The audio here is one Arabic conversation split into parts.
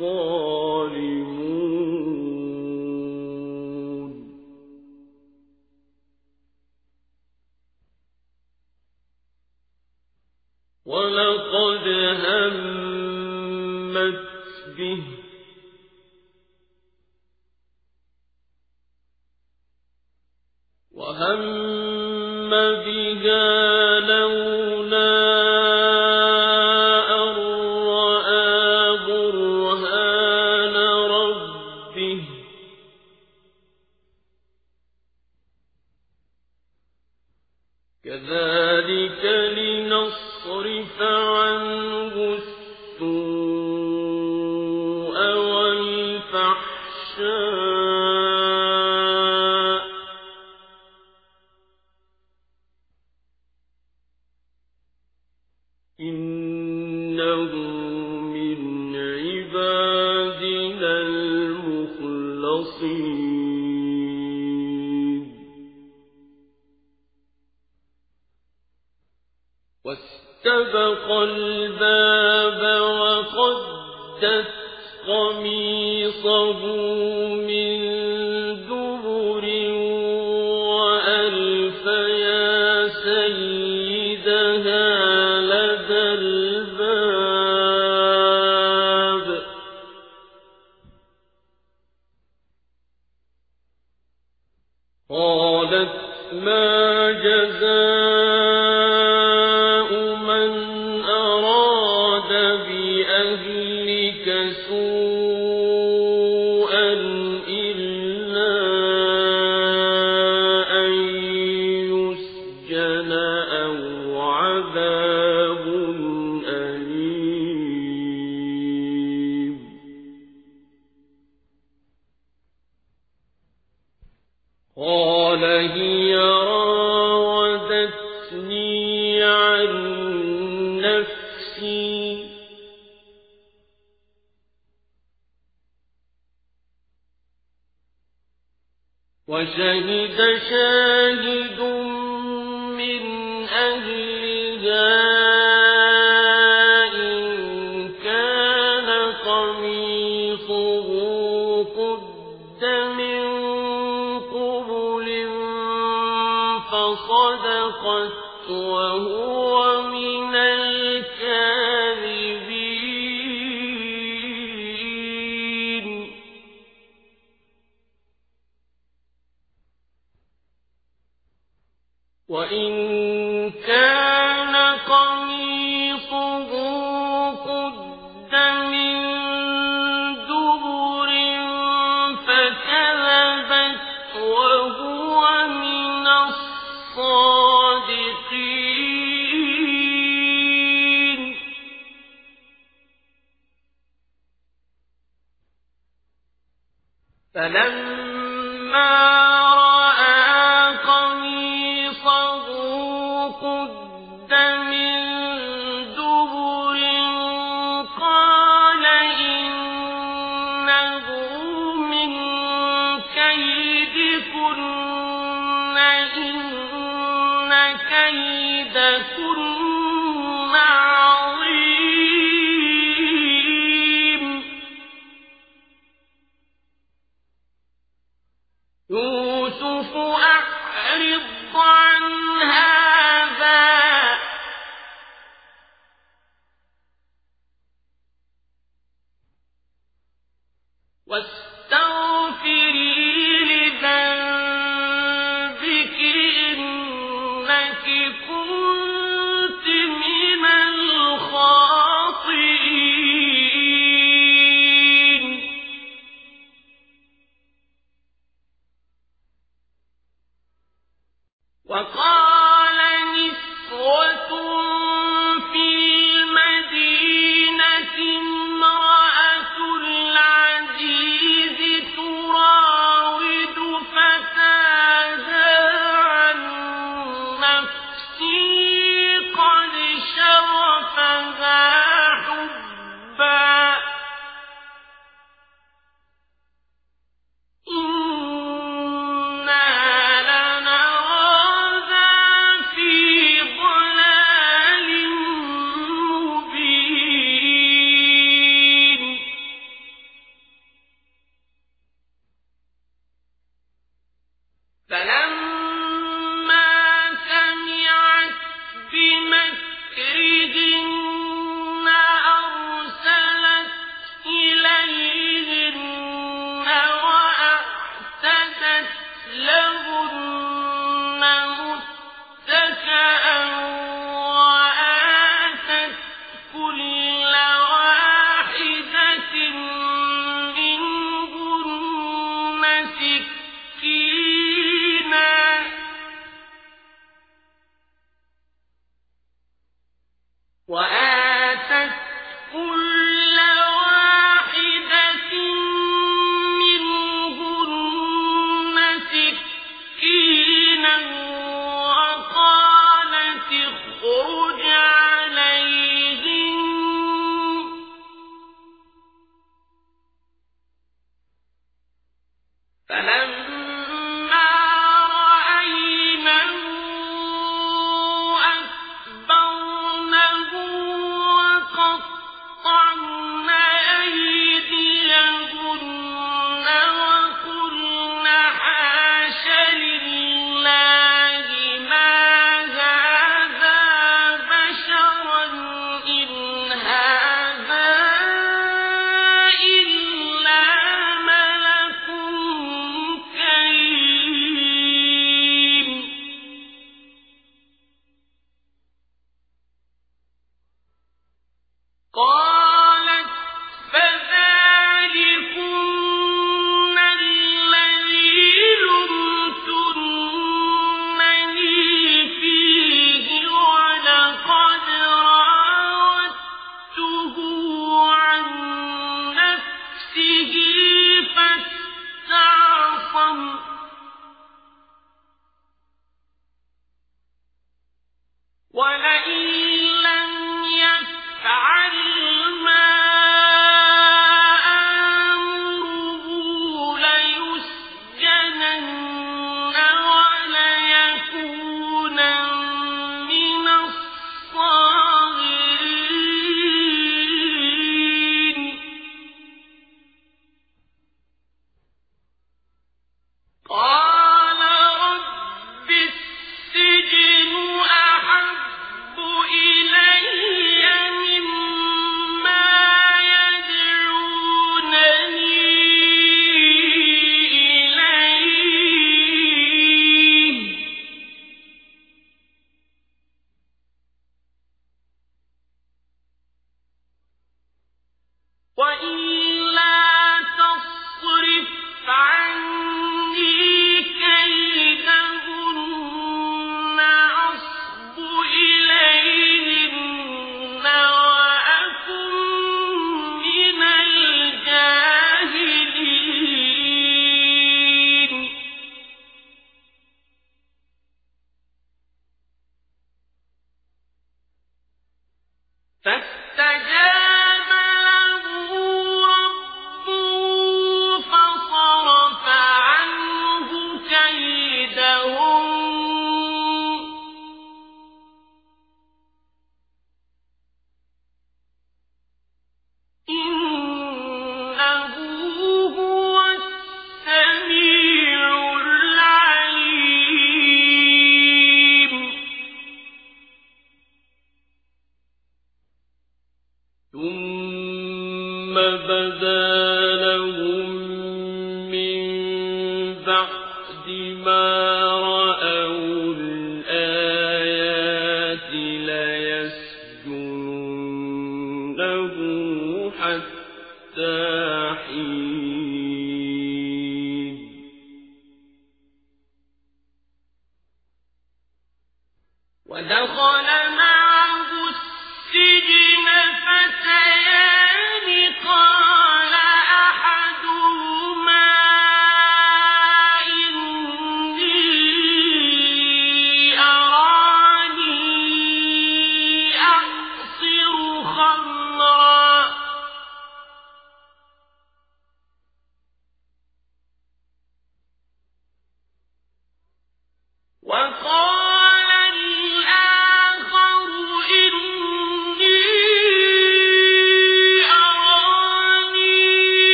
قال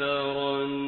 أرجع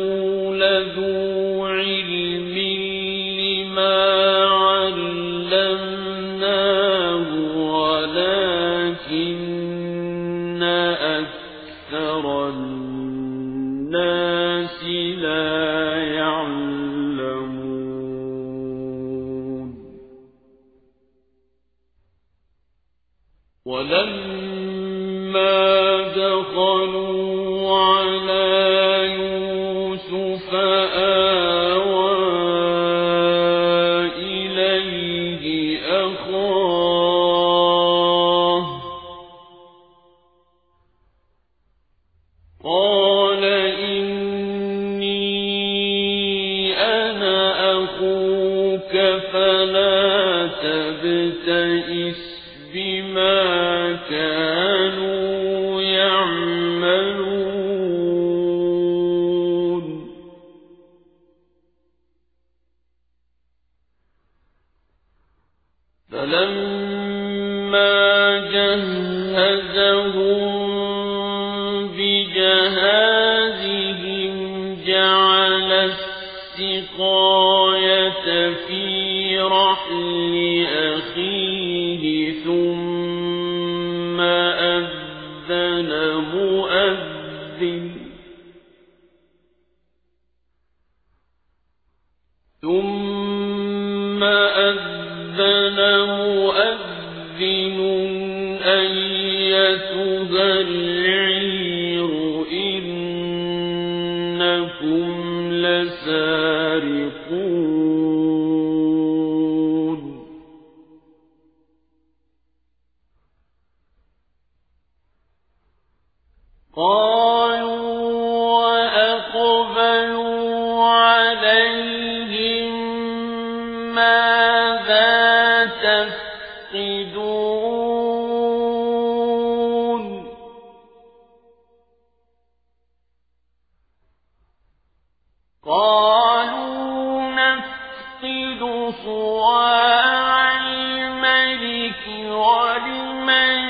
then في رحل أخيه ثم أذن مؤذن ولمن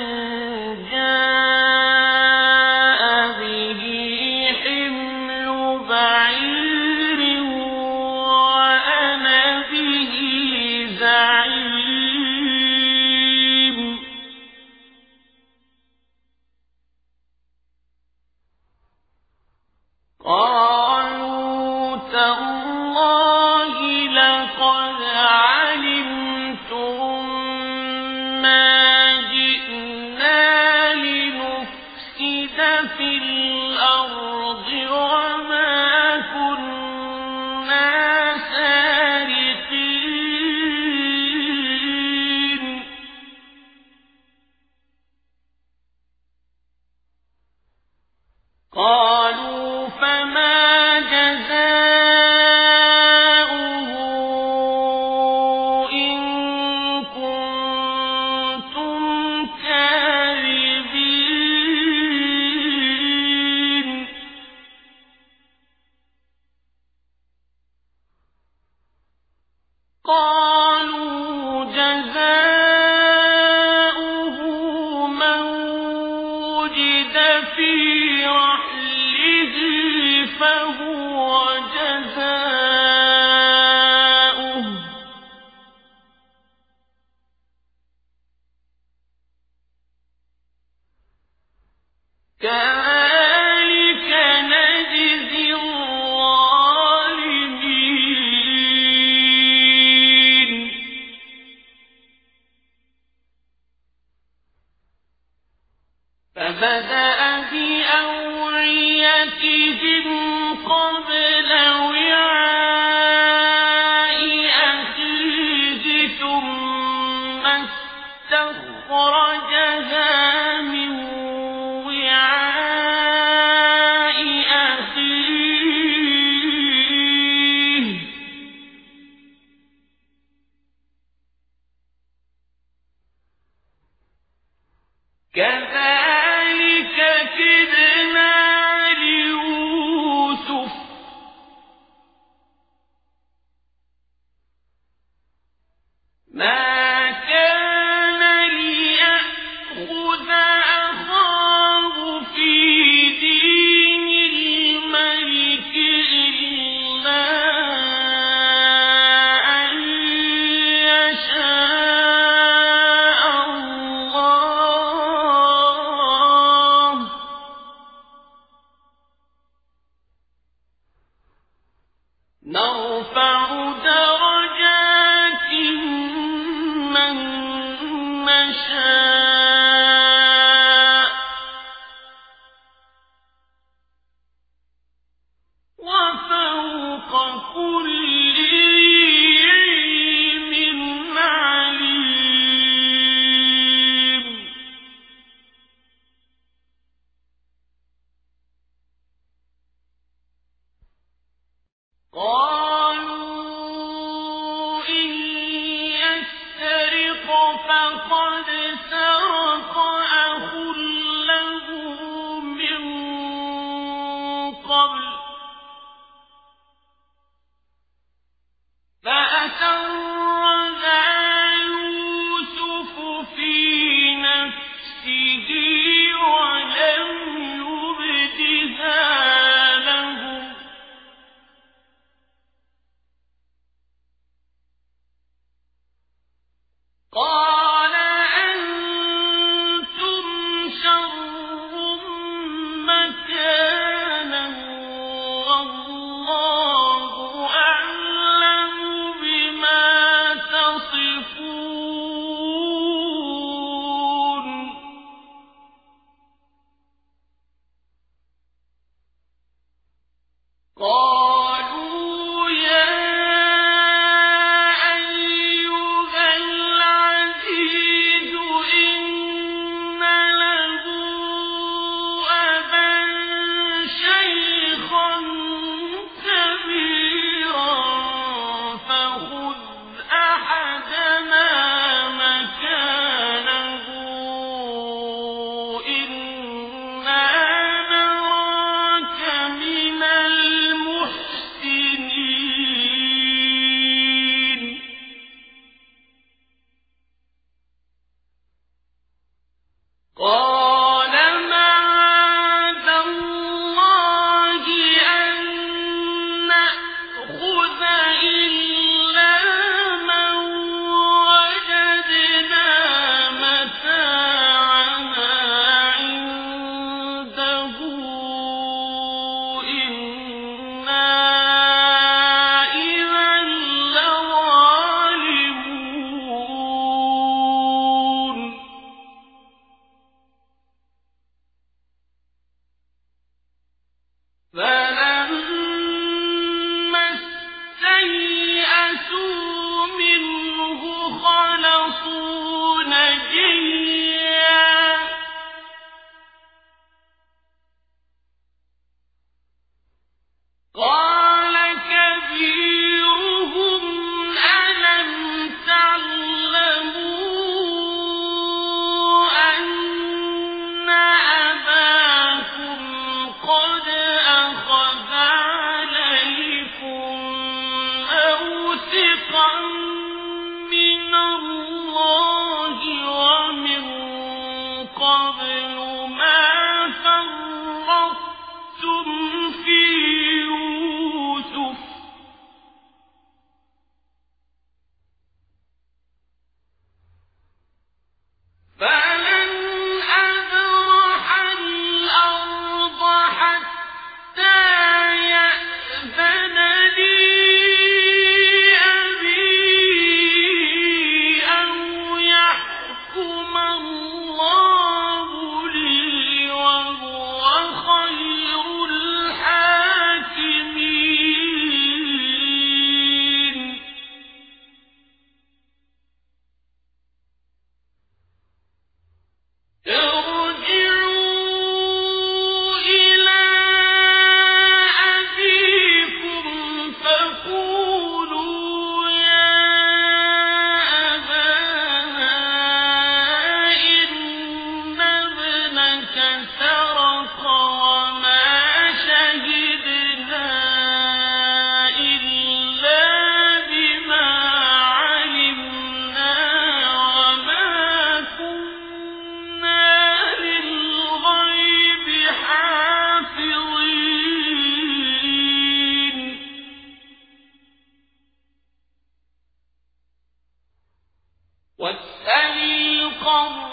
يوسف وأخيه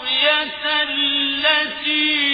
إذ